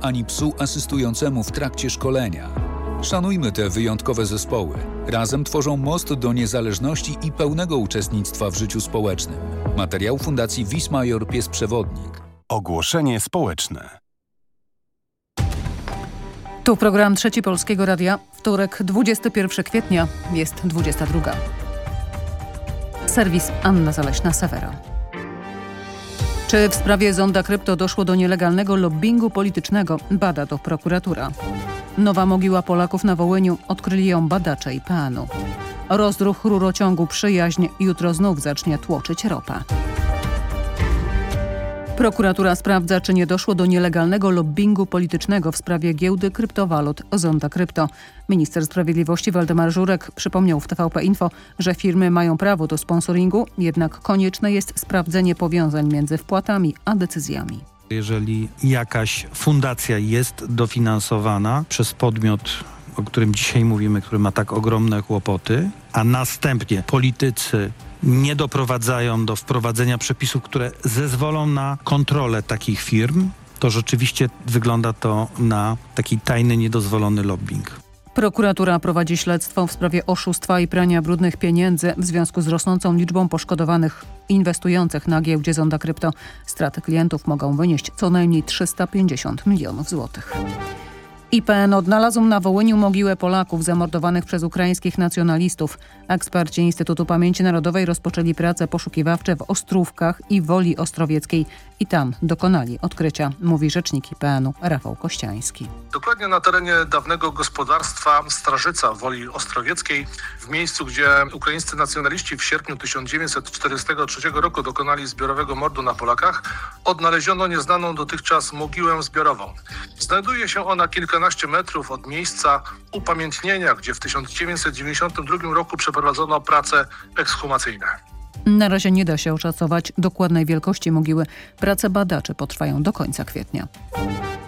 ani psu asystującemu w trakcie szkolenia. Szanujmy te wyjątkowe zespoły. Razem tworzą most do niezależności i pełnego uczestnictwa w życiu społecznym. Materiał Fundacji Wismajor Pies Przewodnik. Ogłoszenie społeczne. Tu program Trzeci Polskiego Radia. Wtorek, 21 kwietnia, jest 22. Serwis Anna Zaleśna-Sewera. Czy w sprawie Zonda Krypto doszło do nielegalnego lobbingu politycznego? Bada to prokuratura. Nowa mogiła Polaków na Wołyniu odkryli ją badacze IPN-u. Rozdruch rurociągu Przyjaźń jutro znów zacznie tłoczyć ropę. Prokuratura sprawdza, czy nie doszło do nielegalnego lobbingu politycznego w sprawie giełdy kryptowalut Zonda Krypto. Minister Sprawiedliwości Waldemar Żurek przypomniał w TVP Info, że firmy mają prawo do sponsoringu, jednak konieczne jest sprawdzenie powiązań między wpłatami a decyzjami. Jeżeli jakaś fundacja jest dofinansowana przez podmiot, o którym dzisiaj mówimy, który ma tak ogromne kłopoty, a następnie politycy nie doprowadzają do wprowadzenia przepisów, które zezwolą na kontrolę takich firm, to rzeczywiście wygląda to na taki tajny, niedozwolony lobbying. Prokuratura prowadzi śledztwo w sprawie oszustwa i prania brudnych pieniędzy w związku z rosnącą liczbą poszkodowanych inwestujących na giełdzie Zonda Krypto. Straty klientów mogą wynieść co najmniej 350 milionów złotych. IPN odnalazł na Wołyniu mogiłę Polaków zamordowanych przez ukraińskich nacjonalistów. Eksperci Instytutu Pamięci Narodowej rozpoczęli prace poszukiwawcze w Ostrówkach i Woli Ostrowieckiej i tam dokonali odkrycia, mówi rzecznik IPN-u Rafał Kościański. Dokładnie na terenie dawnego gospodarstwa Strażyca Woli Ostrowieckiej, w miejscu, gdzie ukraińscy nacjonaliści w sierpniu 1943 roku dokonali zbiorowego mordu na Polakach, odnaleziono nieznaną dotychczas mogiłę zbiorową. Znajduje się ona kilkanaście metrów od miejsca upamiętnienia, gdzie w 1992 roku przeprowadzono prace ekshumacyjne. Na razie nie da się oszacować dokładnej wielkości mogiły. Prace badaczy potrwają do końca kwietnia.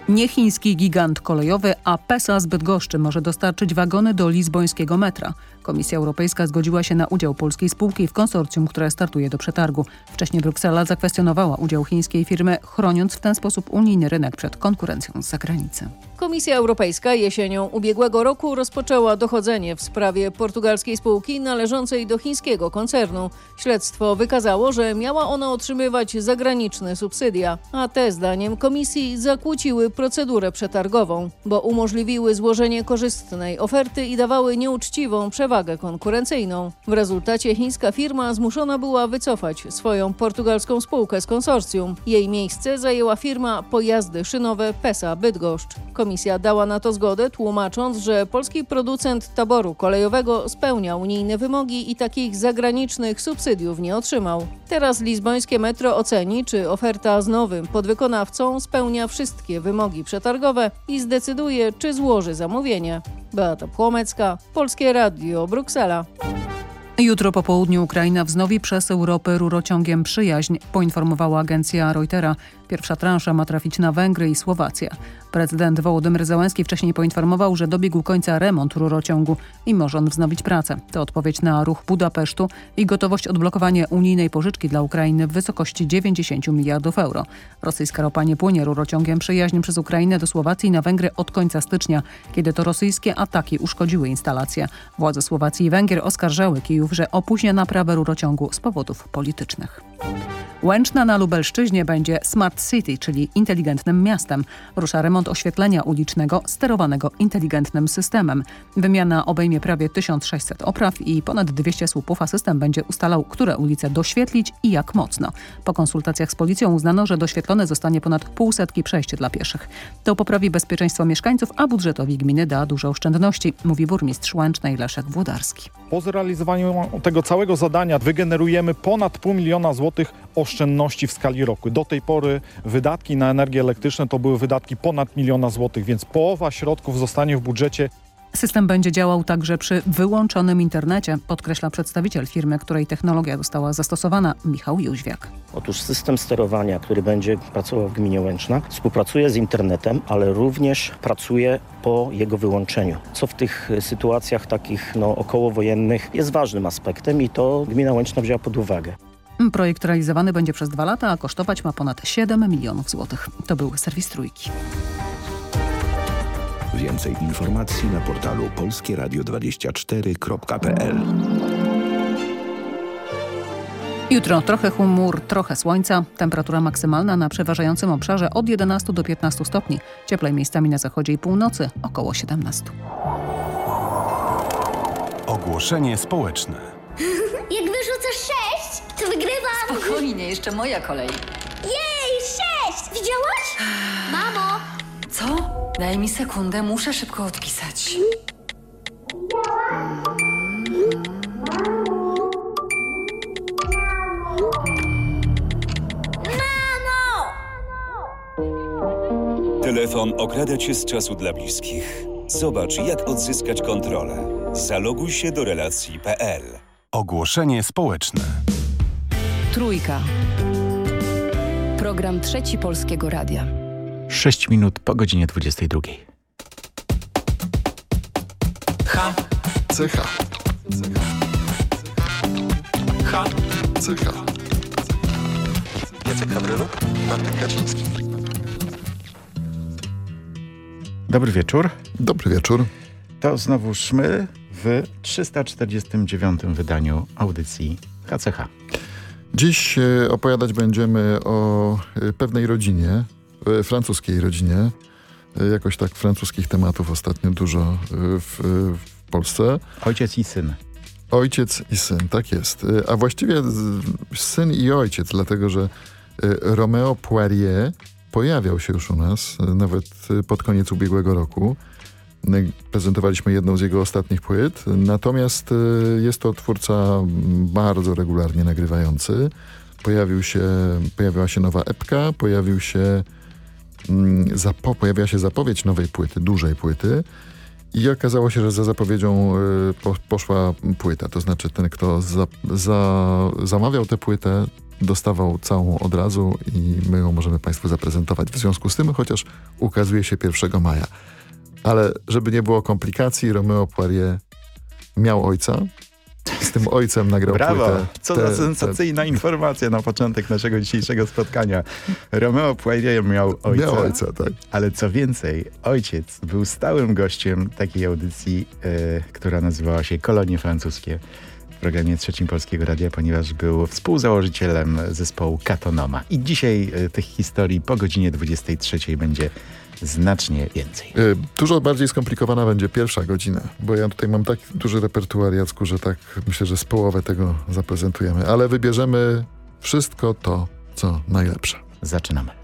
Nie chiński gigant kolejowy, a PESA z Bydgoszczy może dostarczyć wagony do lizbońskiego metra. Komisja Europejska zgodziła się na udział polskiej spółki w konsorcjum, które startuje do przetargu. Wcześniej Bruksela zakwestionowała udział chińskiej firmy, chroniąc w ten sposób unijny rynek przed konkurencją z zagranicy. Komisja Europejska jesienią ubiegłego roku rozpoczęła dochodzenie w sprawie portugalskiej spółki należącej do chińskiego koncernu. Śledztwo wykazało, że miała ona otrzymywać zagraniczne subsydia, a te zdaniem komisji zakłóciły procedurę przetargową, bo umożliwiły złożenie korzystnej oferty i dawały nieuczciwą przewagę konkurencyjną. W rezultacie chińska firma zmuszona była wycofać swoją portugalską spółkę z konsorcjum. Jej miejsce zajęła firma Pojazdy Szynowe PESA Bydgoszcz. Komisja dała na to zgodę, tłumacząc, że polski producent taboru kolejowego spełnia unijne wymogi i takich zagranicznych subsydiów nie otrzymał. Teraz lizbońskie metro oceni, czy oferta z nowym podwykonawcą spełnia wszystkie wymogi przetargowe i zdecyduje, czy złoży zamówienie. Beata Płomecka, Polskie Radio, Bruksela. Jutro po południu Ukraina wznowi przesył ropy rurociągiem Przyjaźń, poinformowała agencja Reutera. Pierwsza transza ma trafić na Węgry i Słowację. Prezydent Wołodymyr Zełenski wcześniej poinformował, że dobiegł końca remont rurociągu i może on wznowić pracę. To odpowiedź na ruch Budapesztu i gotowość odblokowania unijnej pożyczki dla Ukrainy w wysokości 90 miliardów euro. Rosyjska ropa nie płynie rurociągiem Przyjaźń przez Ukrainę do Słowacji i na Węgry od końca stycznia, kiedy to rosyjskie ataki uszkodziły instalację. Władze Słowacji i Węgier oskarżały Kijów, że opóźnia naprawę rurociągu z powodów politycznych. Łęczna na Lubelszczyźnie będzie Smart City, czyli inteligentnym miastem. Rusza remont oświetlenia ulicznego sterowanego inteligentnym systemem. Wymiana obejmie prawie 1600 opraw i ponad 200 słupów, a system będzie ustalał, które ulice doświetlić i jak mocno. Po konsultacjach z policją uznano, że doświetlone zostanie ponad pół setki przejść dla pieszych. To poprawi bezpieczeństwo mieszkańców, a budżetowi gminy da duże oszczędności, mówi burmistrz Łęcznej Leszek Włodarski. Po zrealizowaniu tego całego zadania wygenerujemy ponad pół miliona złotych oszczędności w skali roku. Do tej pory wydatki na energię elektryczną to były wydatki ponad miliona złotych, więc połowa środków zostanie w budżecie. System będzie działał także przy wyłączonym internecie, podkreśla przedstawiciel firmy, której technologia została zastosowana, Michał Jóźwiak. Otóż system sterowania, który będzie pracował w gminie Łęczna, współpracuje z internetem, ale również pracuje po jego wyłączeniu, co w tych sytuacjach takich no, okołowojennych jest ważnym aspektem i to gmina Łęczna wzięła pod uwagę. Projekt realizowany będzie przez dwa lata, a kosztować ma ponad 7 milionów złotych. To był serwis Trójki. Więcej informacji na portalu polskieradio24.pl Jutro trochę chmur, trochę słońca. Temperatura maksymalna na przeważającym obszarze od 11 do 15 stopni. Cieplej miejscami na zachodzie i północy około 17. Ogłoszenie społeczne. Jak wyrzucę sześć, to wygrywam! Spokojnie, jeszcze moja kolej. Jej, sześć! Widziałaś? Mamo! Co? Daj mi sekundę, muszę szybko odpisać. Mamo! Telefon okrada cię z czasu dla bliskich. Zobacz, jak odzyskać kontrolę. Zaloguj się do relacji.pl. Ogłoszenie społeczne. Trójka. Program Trzeci Polskiego Radia. 6 minut po godzinie 22. H. CH. H. CH. Jacek Hawryluk, Bartek Kaczyński. Dobry wieczór. Dobry wieczór. To znowuż my w 349 wydaniu audycji HCH. Dziś e, opowiadać będziemy o e, pewnej rodzinie, e, francuskiej rodzinie. Jakoś tak francuskich tematów ostatnio dużo w, w Polsce. Ojciec i syn. Ojciec i syn, tak jest. A właściwie syn i ojciec, dlatego że Romeo Poirier pojawiał się już u nas, nawet pod koniec ubiegłego roku. Prezentowaliśmy jedną z jego ostatnich płyt, natomiast jest to twórca bardzo regularnie nagrywający. Pojawił się, pojawiła się nowa epka, pojawił się, zapo, pojawiła się zapowiedź nowej płyty, dużej płyty i okazało się, że za zapowiedzią po, poszła płyta. To znaczy ten, kto za, za, zamawiał tę płytę, dostawał całą od razu i my ją możemy Państwu zaprezentować w związku z tym, chociaż ukazuje się 1 maja. Ale żeby nie było komplikacji, Romeo Poirier miał ojca. Z tym ojcem nagrał Brawo! płytę. Co te, za sensacyjna te... informacja na początek naszego dzisiejszego spotkania. Romeo Poirier miał ojca. Miał ojca, tak. Ale co więcej, ojciec był stałym gościem takiej audycji, yy, która nazywała się Kolonie Francuskie w programie Trzecim Polskiego Radia, ponieważ był współzałożycielem zespołu Katonoma. I dzisiaj yy, tych historii po godzinie 23 będzie znacznie więcej. Dużo bardziej skomplikowana będzie pierwsza godzina, bo ja tutaj mam tak duży repertuar, Jacku, że tak myślę, że z połowę tego zaprezentujemy, ale wybierzemy wszystko to, co najlepsze. Zaczynamy.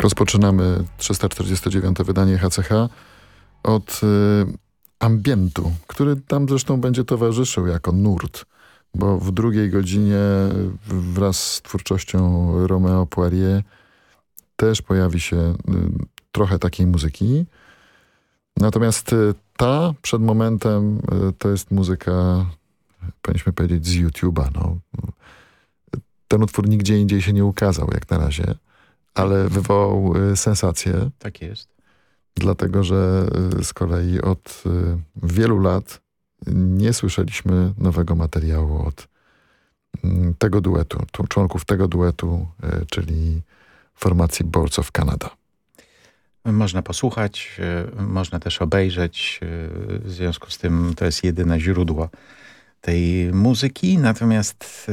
Tak rozpoczynamy 349. wydanie HCH od y, ambientu, który tam zresztą będzie towarzyszył jako nurt, bo w drugiej godzinie wraz z twórczością Romeo Poirier też pojawi się y, trochę takiej muzyki. Natomiast y, ta przed momentem y, to jest muzyka, powinniśmy powiedzieć, z YouTube'a. No. Ten utwór nigdzie indziej się nie ukazał jak na razie, ale wywołał sensację. Tak jest. Dlatego, że z kolei od wielu lat nie słyszeliśmy nowego materiału od mm, tego duetu, członków tego duetu, czyli formacji Boards of Canada. Można posłuchać, można też obejrzeć. W związku z tym to jest jedyne źródło tej muzyki. Natomiast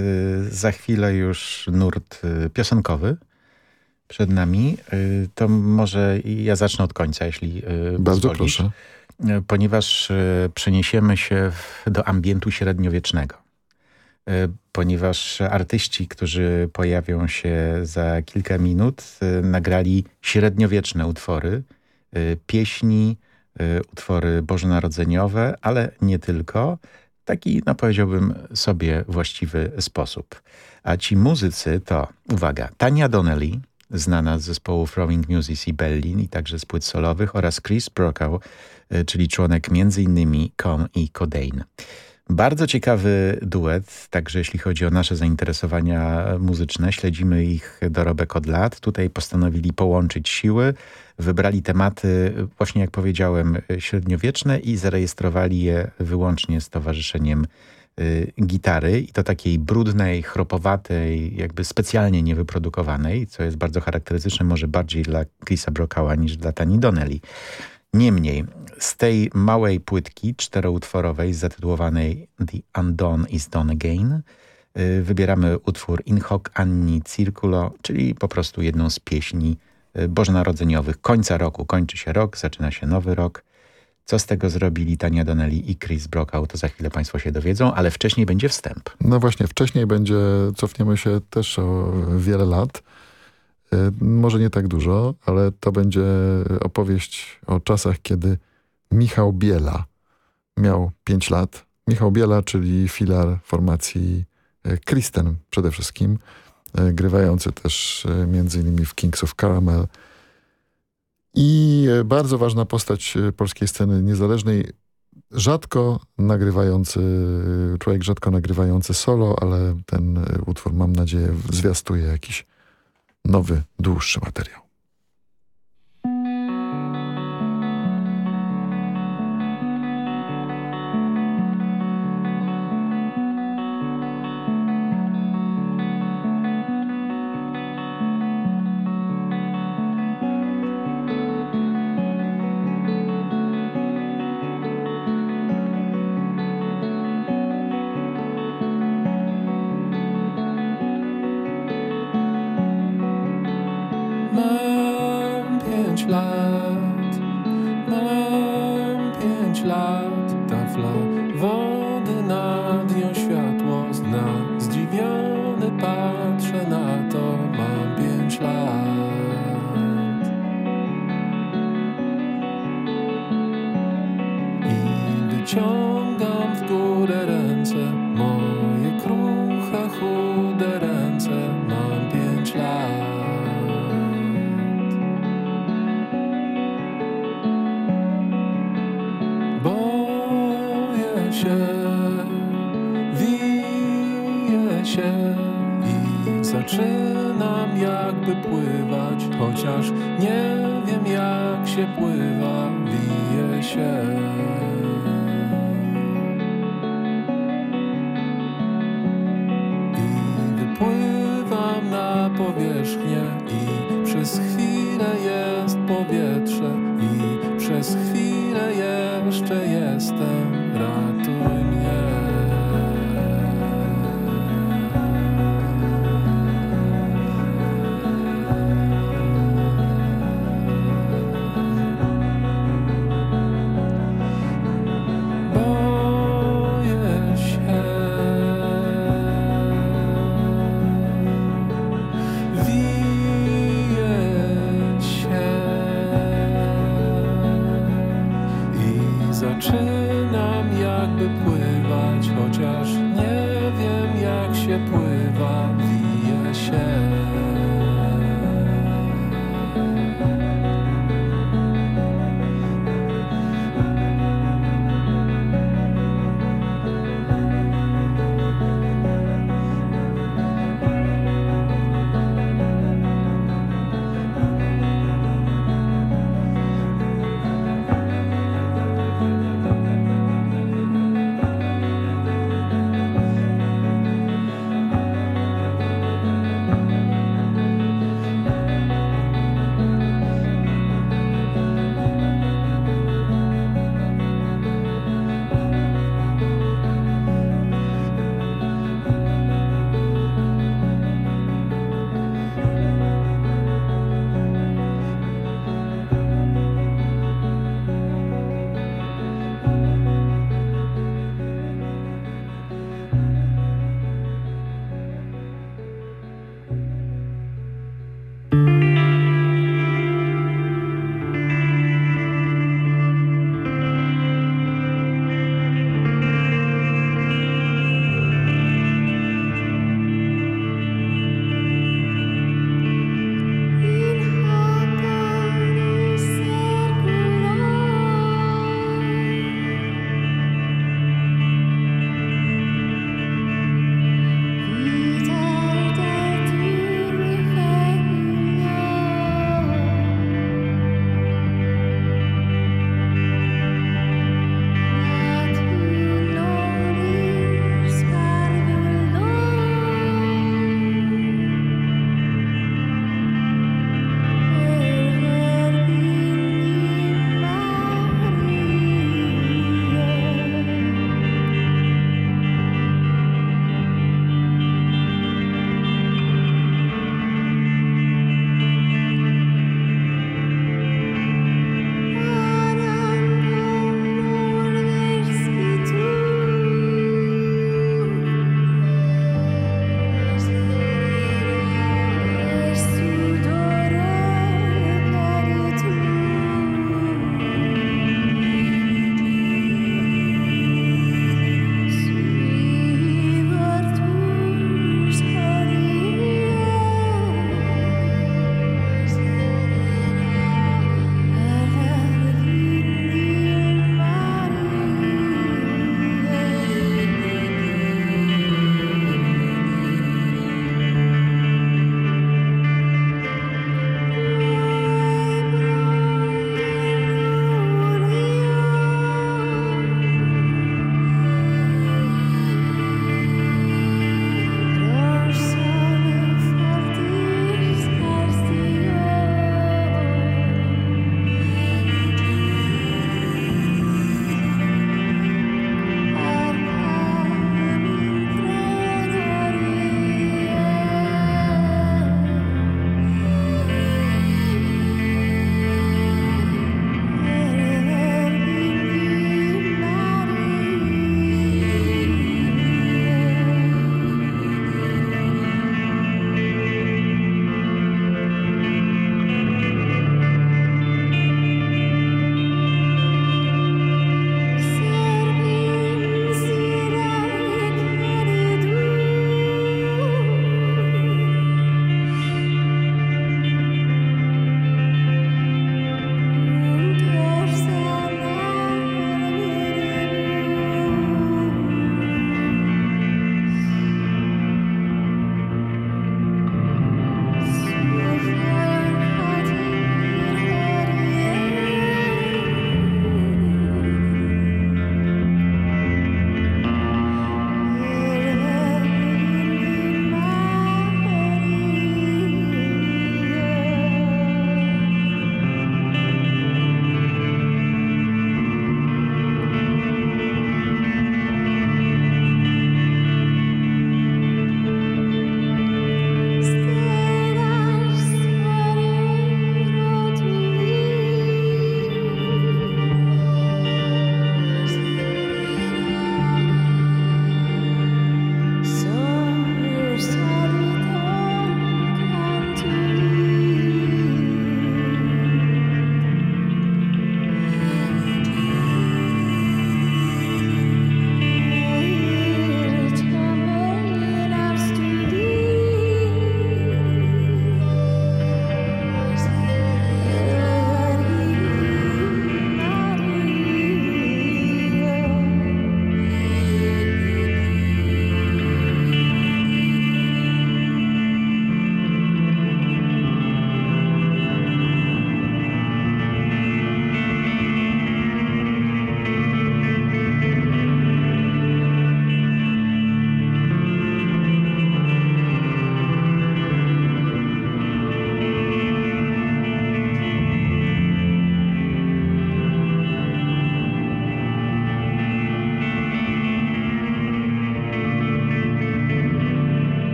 za chwilę już nurt piosenkowy przed nami. To może ja zacznę od końca, jeśli Bardzo pozwolisz. proszę. Ponieważ przeniesiemy się do ambientu średniowiecznego. Ponieważ artyści, którzy pojawią się za kilka minut, nagrali średniowieczne utwory, pieśni, utwory bożonarodzeniowe, ale nie tylko. Taki, no powiedziałbym, sobie właściwy sposób. A ci muzycy to, uwaga, Tania Donnelly, znana z zespołów Throwing Music i Berlin i także z płyt solowych oraz Chris Brokaw, czyli członek m.in. Com i Codain. Bardzo ciekawy duet, także jeśli chodzi o nasze zainteresowania muzyczne. Śledzimy ich dorobek od lat. Tutaj postanowili połączyć siły, wybrali tematy, właśnie jak powiedziałem, średniowieczne i zarejestrowali je wyłącznie z towarzyszeniem y, gitary i to takiej brudnej, chropowatej, jakby specjalnie niewyprodukowanej, co jest bardzo charakterystyczne może bardziej dla Chrisa Brokała niż dla Tani Donnelly. Niemniej, z tej małej płytki czteroutworowej zatytułowanej The Undone is Done Again y, wybieramy utwór In Hoc Anni Circulo, czyli po prostu jedną z pieśni y, bożonarodzeniowych. Końca roku kończy się rok, zaczyna się nowy rok. Co z tego zrobili Tania Donnelly i Chris Brokaw, to za chwilę Państwo się dowiedzą, ale wcześniej będzie wstęp. No właśnie, wcześniej będzie, cofniemy się też o wiele lat. E, może nie tak dużo, ale to będzie opowieść o czasach, kiedy Michał Biela miał 5 lat. Michał Biela, czyli filar formacji e, Kristen przede wszystkim, e, grywający też między innymi w Kings of Caramel. I bardzo ważna postać polskiej sceny niezależnej, rzadko nagrywający, człowiek rzadko nagrywający solo, ale ten utwór mam nadzieję zwiastuje jakiś nowy, dłuższy materiał. chociaż nie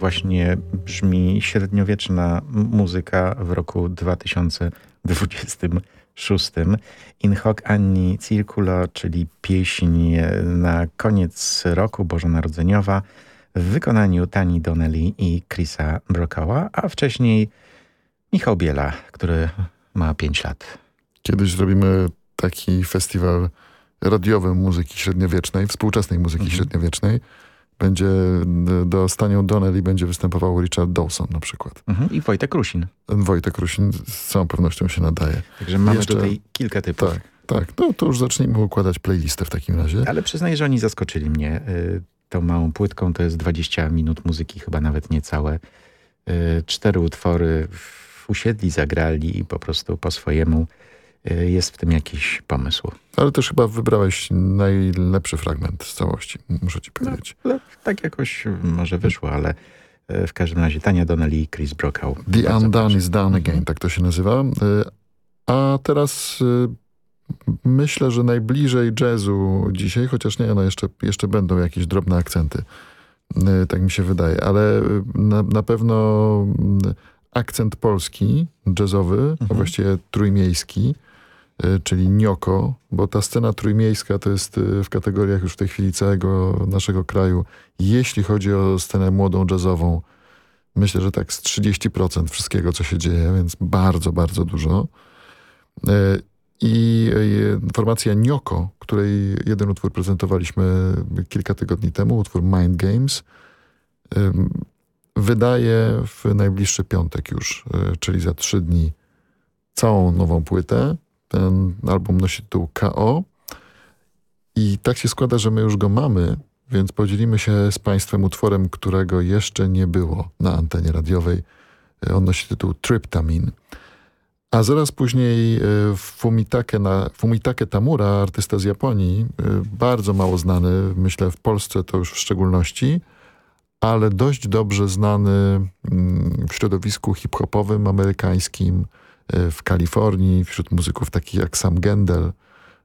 właśnie brzmi średniowieczna muzyka w roku 2026. In hoc anni circulo, czyli pieśń na koniec roku bożonarodzeniowa w wykonaniu Tani Donnelly i Chrisa Brokawa, a wcześniej Michał Biela, który ma 5 lat. Kiedyś zrobimy taki festiwal radiowy muzyki średniowiecznej, współczesnej muzyki mhm. średniowiecznej, będzie do Stanią Donnelly będzie występował Richard Dawson na przykład. Mhm. I Wojtek Rusin. Wojtek Rusin z całą pewnością się nadaje. Także mamy Jeszcze, tutaj kilka typów. Tak, tak. No to już zacznijmy układać playlistę w takim razie. Ale przyznaję, że oni zaskoczyli mnie. Y, tą małą płytką to jest 20 minut muzyki, chyba nawet niecałe. Y, cztery utwory usiedli, zagrali i po prostu po swojemu jest w tym jakiś pomysł. Ale też chyba wybrałeś najlepszy fragment z całości, muszę ci powiedzieć. No, tak jakoś może wyszło, ale e, w każdym razie Tania Donnelly i Chris Brokaw. The Undone is Done Again, tak to się nazywa. E, a teraz myślę, że najbliżej jazzu dzisiaj, chociaż nie, no jeszcze, jeszcze będą jakieś drobne akcenty. Tak mi się wydaje, ale na, na pewno akcent polski, jazzowy, mhm. a właściwie trójmiejski, y, czyli Nioko, bo ta scena trójmiejska to jest y, w kategoriach już w tej chwili całego naszego kraju. Jeśli chodzi o scenę młodą jazzową, myślę, że tak z 30% wszystkiego, co się dzieje, więc bardzo, bardzo dużo. Y, I formacja Nioko, której jeden utwór prezentowaliśmy kilka tygodni temu, utwór Mind Games, wydaje w najbliższy piątek już, czyli za trzy dni, całą nową płytę. Ten album nosi tytuł KO i tak się składa, że my już go mamy, więc podzielimy się z Państwem utworem, którego jeszcze nie było na antenie radiowej. On nosi tytuł Tryptamin. A zaraz później e, Fumitake, na, Fumitake Tamura, artysta z Japonii, e, bardzo mało znany, myślę w Polsce to już w szczególności, ale dość dobrze znany mm, w środowisku hip-hopowym, amerykańskim, E, w Kalifornii, wśród muzyków takich jak Sam Gendel,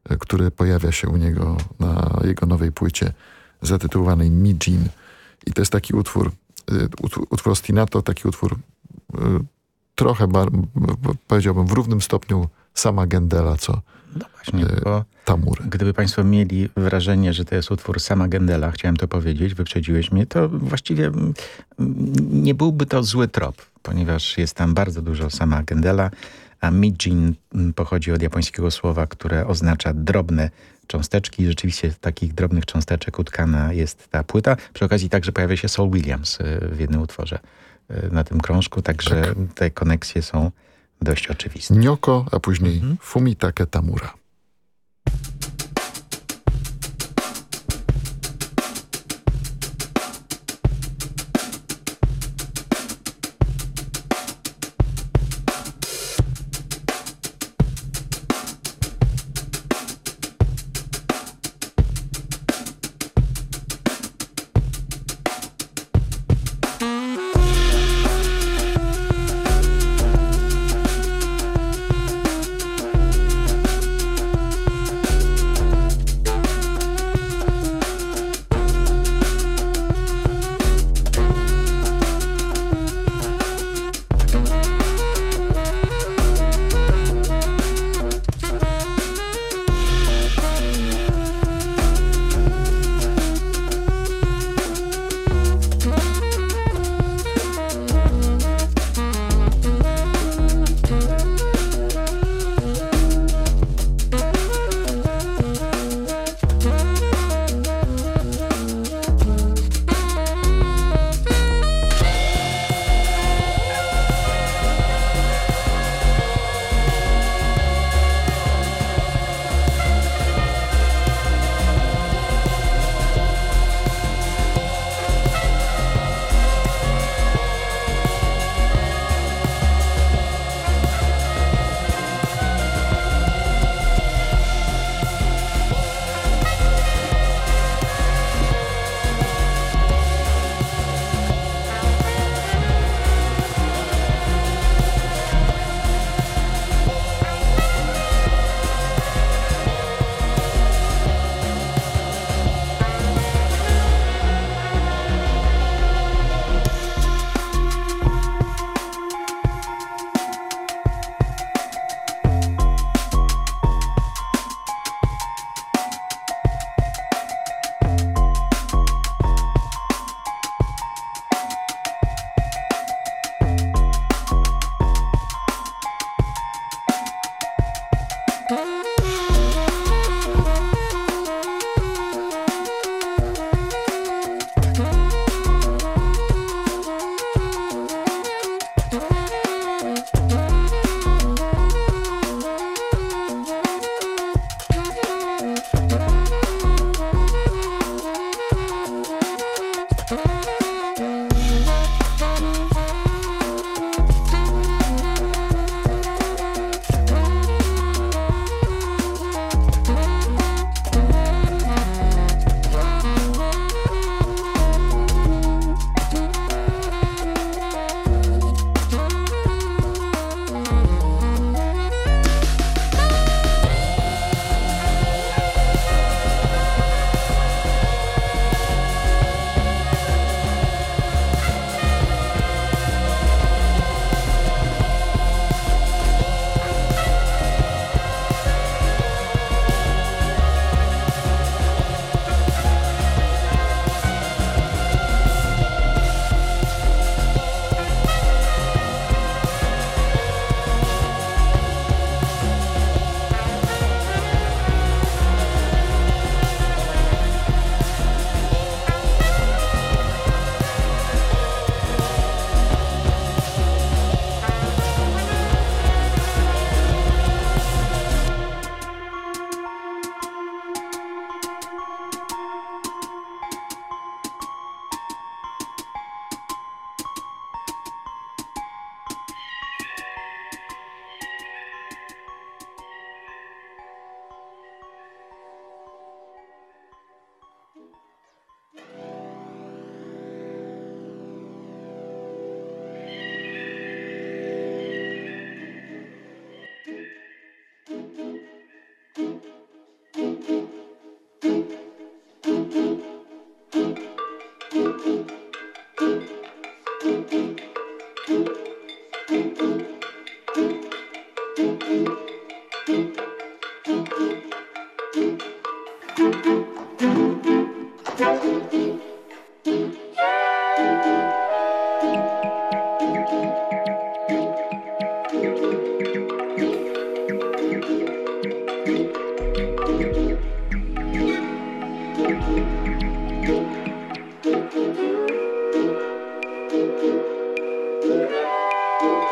e, który pojawia się u niego na jego nowej płycie zatytułowanej Mijin. I to jest taki utwór, utwór, utwór Ostinato, taki utwór trochę, bar, powiedziałbym, w równym stopniu sama Gendela, co no właśnie, bo Tamury. Gdyby Państwo mieli wrażenie, że to jest utwór sama Gendela, chciałem to powiedzieć, wyprzedziłeś mnie, to właściwie mm, nie byłby to zły trop, ponieważ jest tam bardzo dużo sama Gendela, a Mijin pochodzi od japońskiego słowa, które oznacza drobne cząsteczki. Rzeczywiście takich drobnych cząsteczek utkana jest ta płyta. Przy okazji także pojawia się Saul Williams y, w jednym utworze y, na tym krążku, także tak. te koneksje są dość oczywiste. Nioko, a później mhm. Fumitake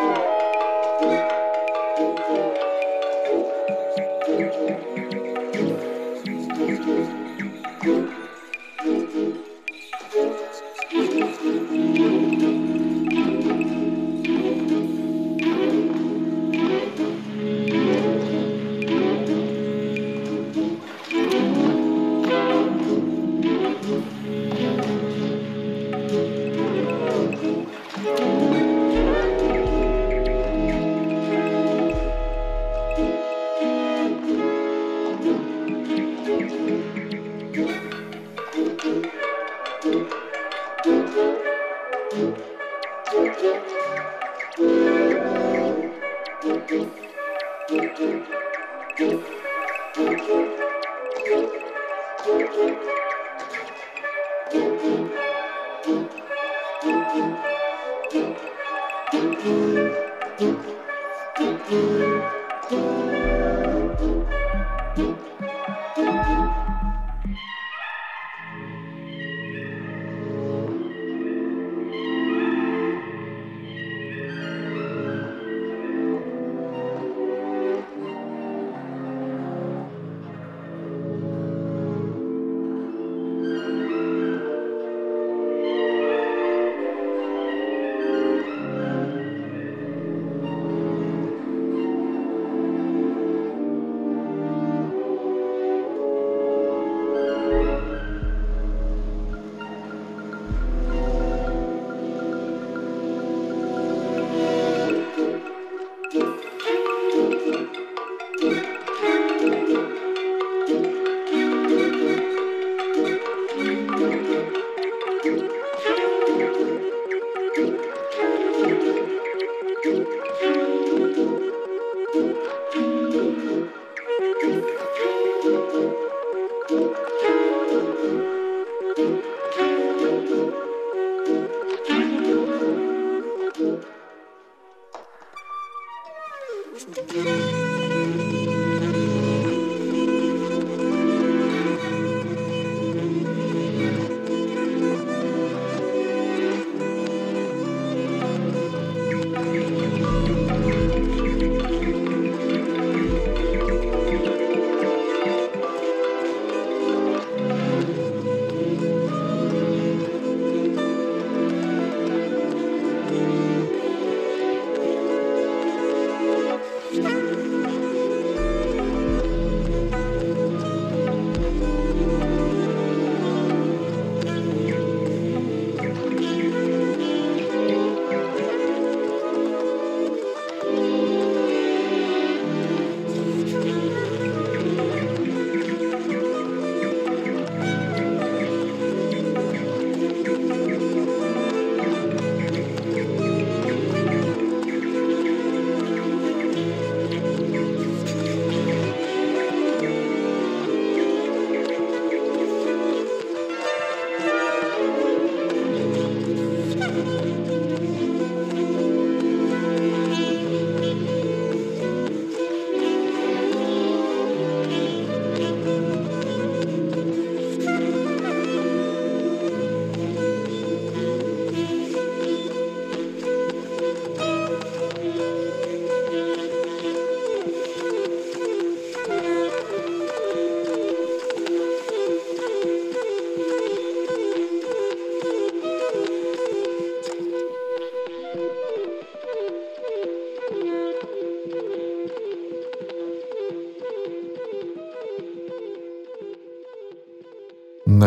Tamura.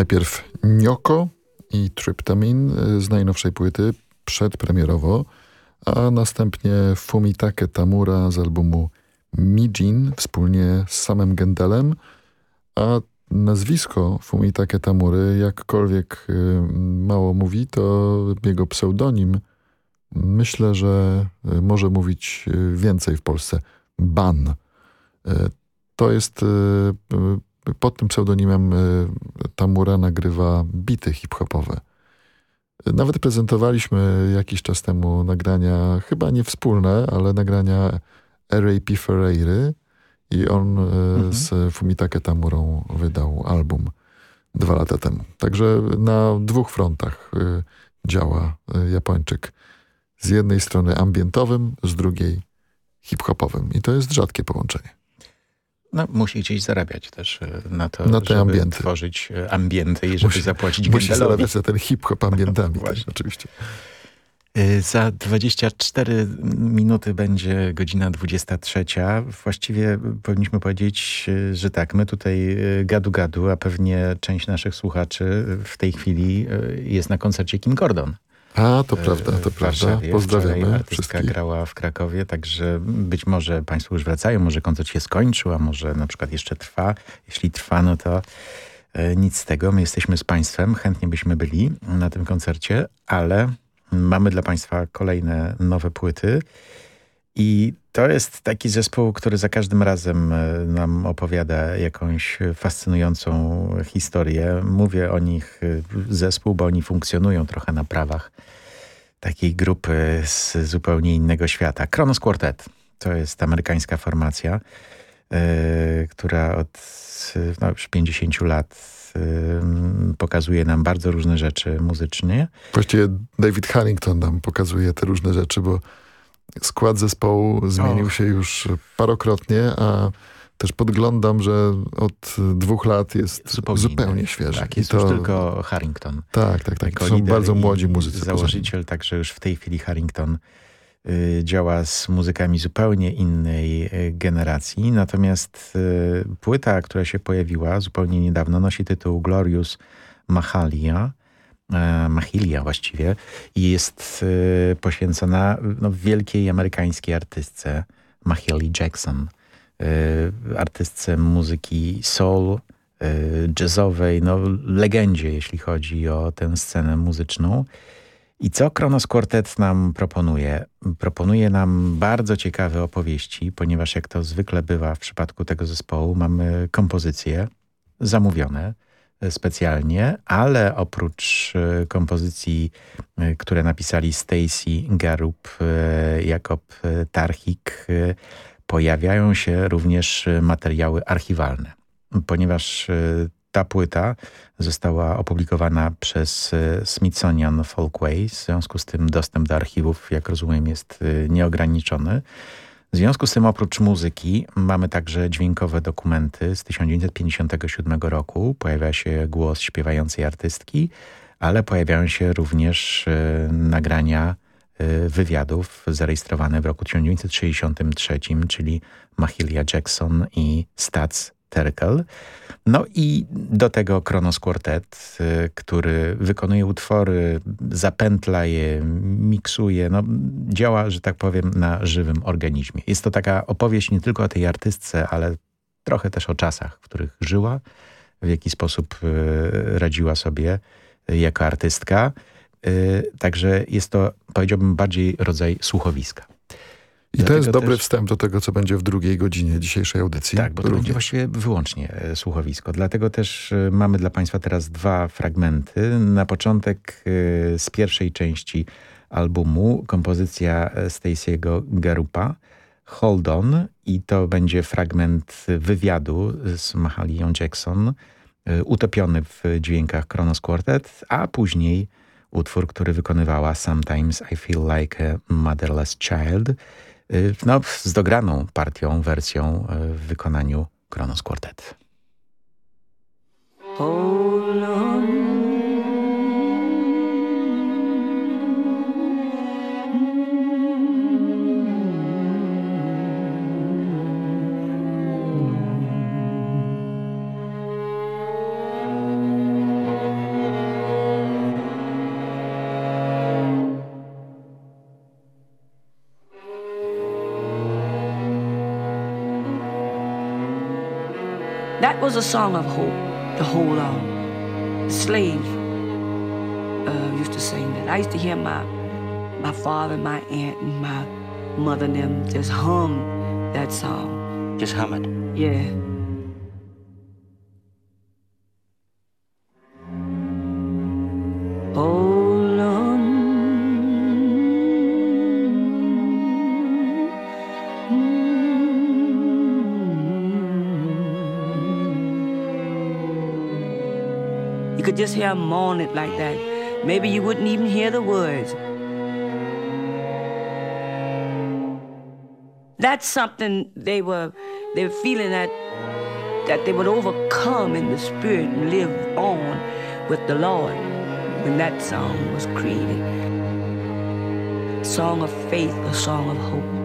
Najpierw Nioko i Tryptamin y, z najnowszej płyty przedpremierowo, a następnie Fumitake Tamura z albumu Mijin wspólnie z samym Gendelem, a nazwisko Fumitake Tamury, jakkolwiek y, mało mówi, to jego pseudonim myślę, że y, może mówić więcej w Polsce. Ban. To jest pod tym pseudonimem y, Tamura nagrywa bity hip-hopowe. Nawet prezentowaliśmy jakiś czas temu nagrania, chyba nie wspólne, ale nagrania R.A.P. Ferreiry i on y, mhm. z Fumitake Tamurą wydał album. dwa lata temu. Także na dwóch frontach y, działa Japończyk. Z jednej strony ambientowym, z drugiej hip-hopowym. I to jest rzadkie połączenie. No, musi gdzieś zarabiać też y, na to, na te żeby ambienty. tworzyć y, ambienty i żeby musi, zapłacić Musi Gendelowi. zarabiać za ten hip-hop ambientami, tak, oczywiście. Y, Za 24 minuty będzie godzina 23. Właściwie powinniśmy powiedzieć, że tak, my tutaj gadu-gadu, a pewnie część naszych słuchaczy w tej chwili jest na koncercie Kim Gordon. A, to prawda, to w prawda. Pozdrawiamy wszystkich. grała w Krakowie, także być może Państwo już wracają, może koncert się skończył, a może na przykład jeszcze trwa. Jeśli trwa, no to e, nic z tego. My jesteśmy z Państwem, chętnie byśmy byli na tym koncercie, ale mamy dla Państwa kolejne nowe płyty i to jest taki zespół, który za każdym razem e, nam opowiada jakąś fascynującą historię. Mówię o nich e, zespół, bo oni funkcjonują trochę na prawach takiej grupy z zupełnie innego świata. Kronos Quartet to jest amerykańska formacja, e, która od no, już 50 lat pokazuje nam bardzo różne rzeczy muzycznie. Właściwie David Harrington nam pokazuje te różne rzeczy, bo skład zespołu zmienił Och. się już parokrotnie, a też podglądam, że od dwóch lat jest Zupełnie zupełnie, świeży. Tak, I jest już tylko Harrington. Tak, tak, tak. Są bardzo młodzi muzycy. Założyciel, także już w tej chwili Harrington y, działa z muzykami zupełnie innej y, generacji. Natomiast y, płyta, która się pojawiła zupełnie niedawno, nosi tytuł Glorious Mahalia. E, Machilia właściwie i jest y, poświęcona no, wielkiej amerykańskiej artystce Mahalie Jackson. Y, artystce muzyki soul, jazzowej, no legendzie, jeśli chodzi o tę scenę muzyczną. I co Kronos Quartet nam proponuje? Proponuje nam bardzo ciekawe opowieści, ponieważ jak to zwykle bywa w przypadku tego zespołu, mamy kompozycje zamówione e, specjalnie, ale oprócz e, kompozycji, e, które napisali Stacy Garup, e, Jakob Tarchik, pojawiają się również materiały archiwalne, ponieważ ta płyta została opublikowana przez Smithsonian Folkway, w związku z tym dostęp do archiwów, jak rozumiem, jest nieograniczony. W związku z tym oprócz muzyki mamy także dźwiękowe dokumenty z 1957 roku. Pojawia się głos śpiewającej artystki, ale pojawiają się również e, nagrania e, wywiadów zarejestrowane w roku 1963, czyli Mahalia Jackson i Stats Terkel. No i do tego Kronos Quartet, y, który wykonuje utwory, zapętla je, miksuje, no, działa, że tak powiem, na żywym organizmie. Jest to taka opowieść nie tylko o tej artystce, ale trochę też o czasach, w których żyła, w jaki sposób y, radziła sobie y, jako artystka. Także jest to, powiedziałbym, bardziej rodzaj słuchowiska. I to Dlatego jest dobry też- wstęp do tego, co będzie w drugiej godzinie dzisiejszej audycji. Tak, bo to będzie właściwie wyłącznie e, słuchowisko. Dlatego też e, mamy dla Państwa teraz dwa fragmenty. Na początek e, z pierwszej części albumu kompozycja Stacey'ego Garupa Hold On i to będzie fragment wywiadu z Mahalią Jackson utopiony w dźwiękach Kronos Quartet, a później utwór, który wykonywała Sometimes I Feel Like a Motherless Child, no, z dograną partią, wersją y, w wykonaniu Kronos Quartet. On. Was a song of hope, to hold on. Slaves uh, used to sing that. I used to hear my my father, my aunt, and my mother and them just hum that song. Just hum it. Yeah. Just hear him moan it like that, maybe you wouldn't even hear the words. That's something they were they were feeling that that they would overcome in the spirit and live on with the Lord when that song was created. Song of faith, a song of hope.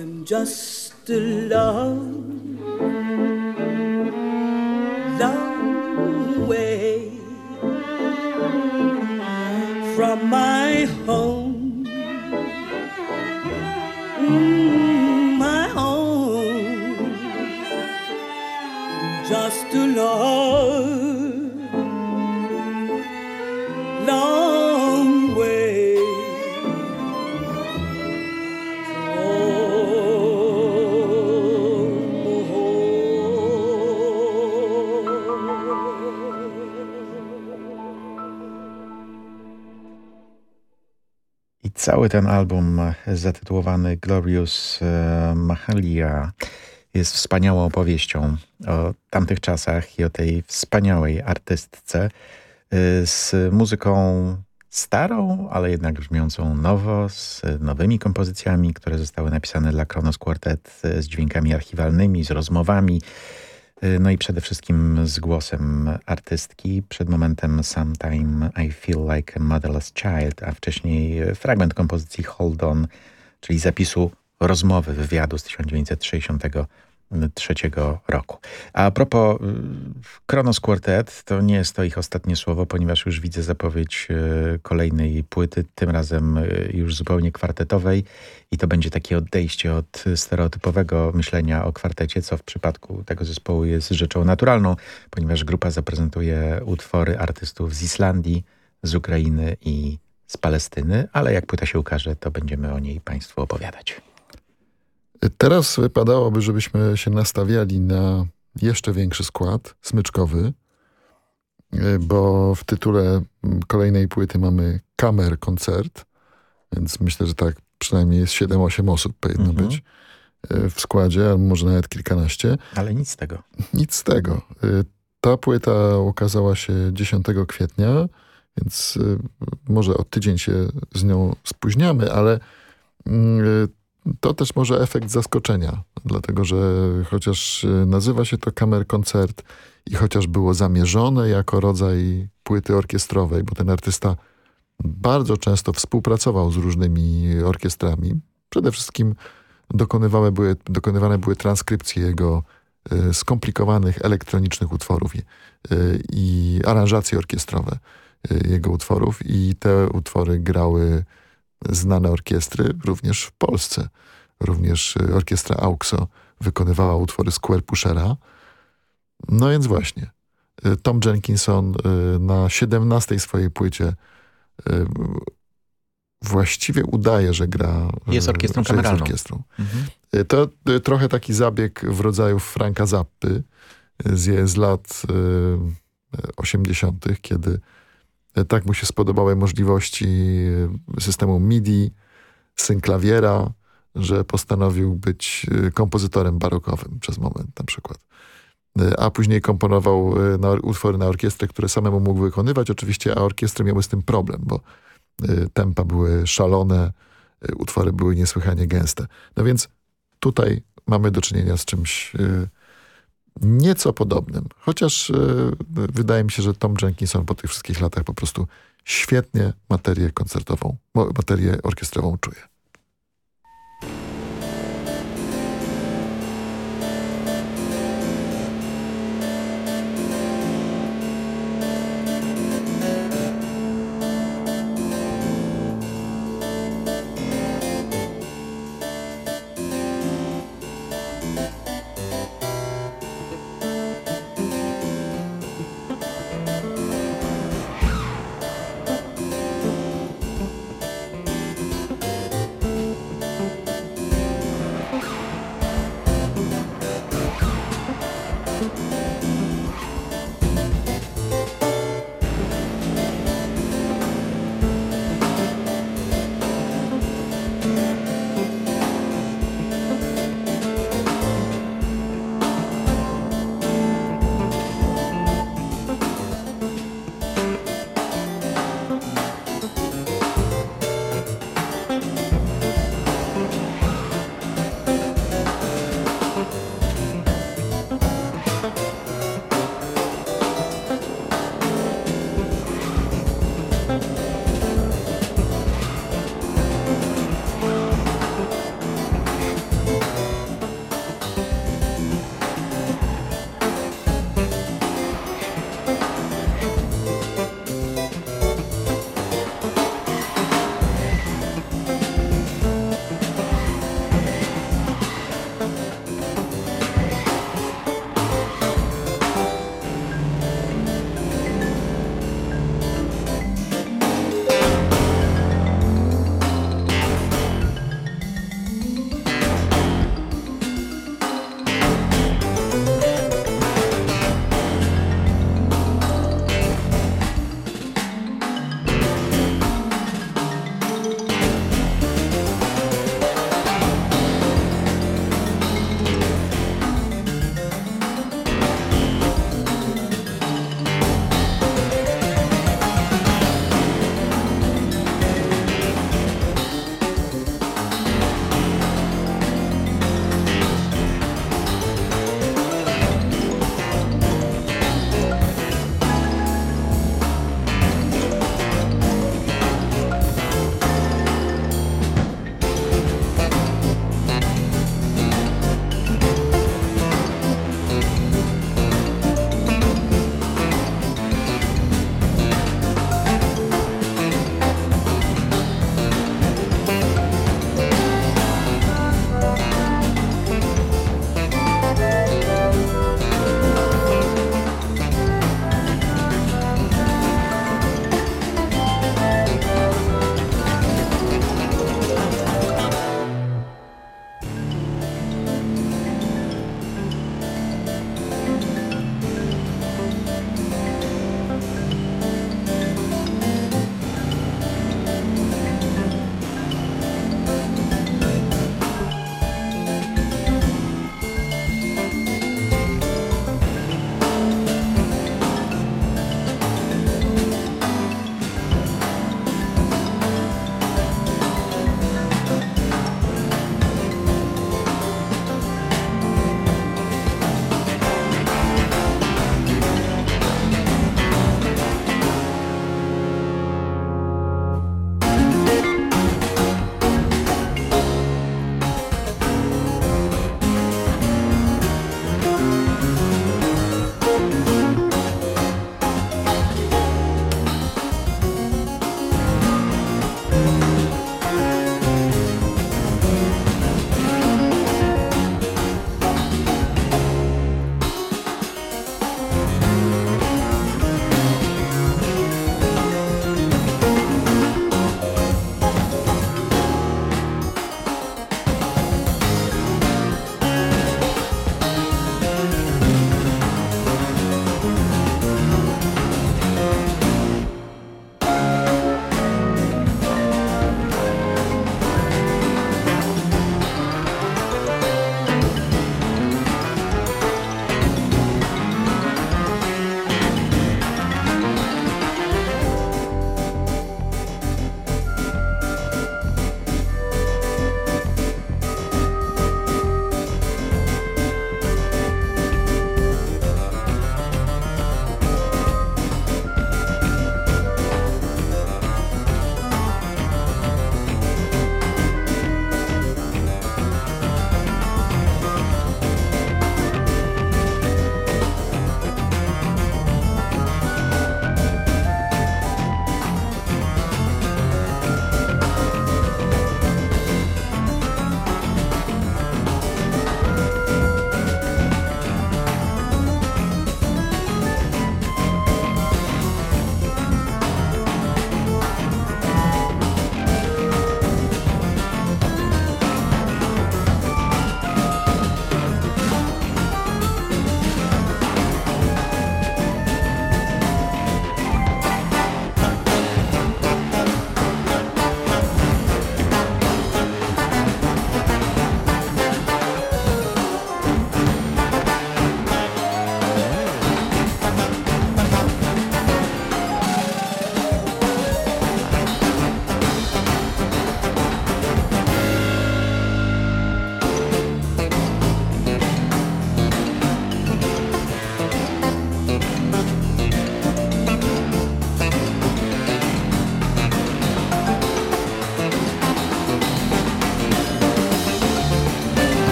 I'm just a long, long way from my home, cały ten album zatytułowany Glorious e, Mahalia jest wspaniałą opowieścią o tamtych czasach i o tej wspaniałej artystce e, z muzyką starą, ale jednak brzmiącą nowo, z nowymi kompozycjami, które zostały napisane dla Kronos Quartet, e, z dźwiękami archiwalnymi, z rozmowami, no i przede wszystkim z głosem artystki. Przed momentem Sometime I Feel Like a Motherless Child, a wcześniej fragment kompozycji Hold On, czyli zapisu rozmowy, wywiadu z 1963 roku. A propos y, Kronos Quartet, to nie jest to ich ostatnie słowo, ponieważ już widzę zapowiedź y, kolejnej płyty, tym razem y, już zupełnie kwartetowej i to będzie takie odejście od stereotypowego myślenia o kwartecie, co w przypadku tego zespołu jest rzeczą naturalną, ponieważ grupa zaprezentuje utwory artystów z Islandii, z Ukrainy i z Palestyny, ale jak płyta się ukaże, to będziemy o niej Państwu opowiadać. Teraz wypadałoby, żebyśmy się nastawiali na jeszcze większy skład smyczkowy, bo w tytule kolejnej płyty mamy kamer koncert, więc myślę, że tak przynajmniej jest 7-8 osób powinno mhm. być w składzie, albo może nawet kilkanaście. Ale nic z tego. Nic z tego. Ta płyta ukazała się 10 kwietnia, więc może o tydzień się z nią spóźniamy, ale mm, to też może efekt zaskoczenia, dlatego że chociaż nazywa się to Kamer Koncert i chociaż było zamierzone jako rodzaj płyty orkiestrowej, bo ten artysta bardzo często współpracował z różnymi orkiestrami. Przede wszystkim dokonywane były, dokonywane były transkrypcje jego y, skomplikowanych elektronicznych utworów i, y, i aranżacje orkiestrowe y, jego utworów i te utwory grały znane orkiestry również w Polsce. Również y, orkiestra Auxo wykonywała utwory Square Pushera. No więc właśnie, y, Tom Jenkinson y, na 17 swojej płycie właściwie udaje, że gra... Jest orkiestrą kameralną. Jest orkiestrą. Mhm. To trochę taki zabieg w rodzaju Franka Zappy z, z lat 80., kiedy tak mu się spodobały możliwości systemu MIDI, synklawiera, że postanowił być y, kompozytorem barokowym przez moment na przykład. A później komponował na, utwory na orkiestrę, które samemu mógł wykonywać oczywiście, a orkiestry miały z tym problem, bo tempa były szalone, utwory były niesłychanie gęste. No więc tutaj mamy do czynienia z czymś nieco podobnym. Chociaż wydaje mi się, że Tom Jenkinson po tych wszystkich latach po prostu świetnie materię koncertową, materię orkiestrową czuje.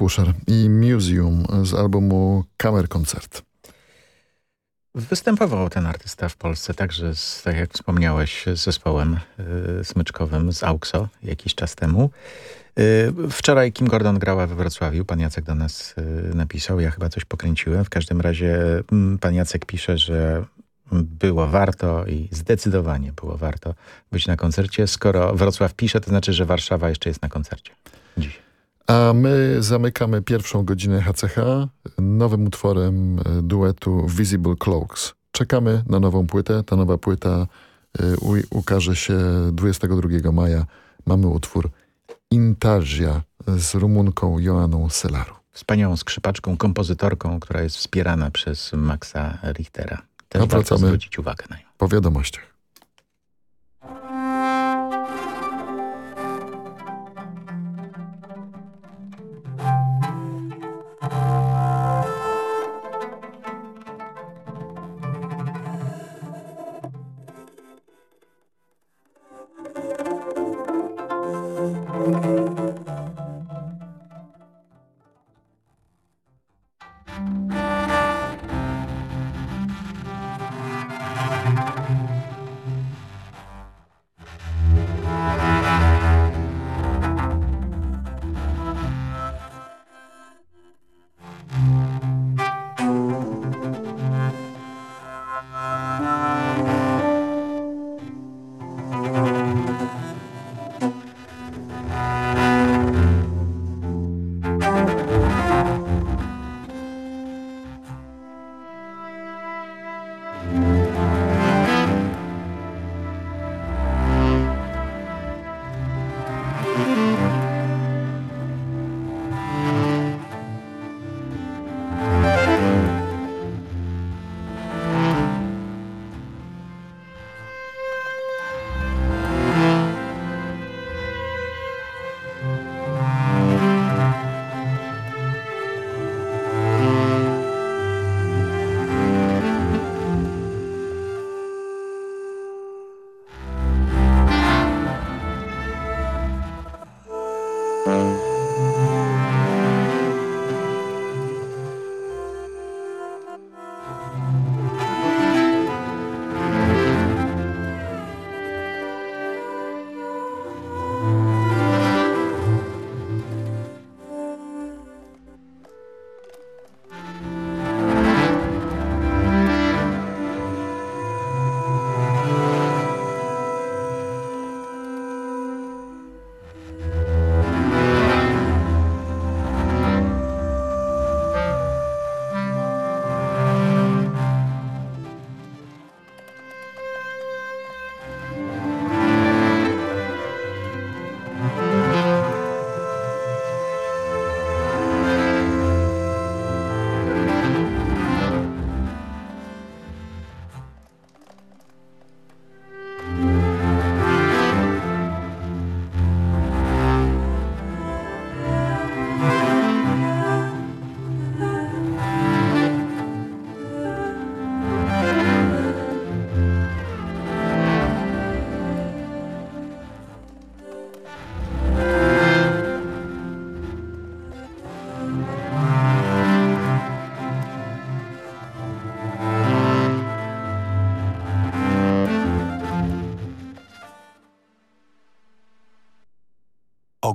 Pusher i Museum z albumu Kamer Koncert. Występował ten artysta w Polsce także, z, tak jak wspomniałeś, z zespołem y, smyczkowym z AUXO jakiś czas temu. Y, wczoraj Kim Gordon grała we Wrocławiu. Pan Jacek do nas y, napisał. Ja chyba coś pokręciłem. W każdym razie y, pan Jacek pisze, że było warto i zdecydowanie było warto być na koncercie. Skoro Wrocław pisze, to znaczy, że Warszawa jeszcze jest na koncercie dziś. A my zamykamy pierwszą godzinę HCH nowym utworem e, duetu Visible Cloaks. Czekamy na nową płytę. Ta nowa płyta y, ukaże się 22 maja. Mamy utwór Intarsia z Rumunką Joanną Selaru. Wspaniałą skrzypaczką, kompozytorką, która jest wspierana przez Maxa Richtera. Też A warto zwrócić uwagę na nią. Po wiadomościach.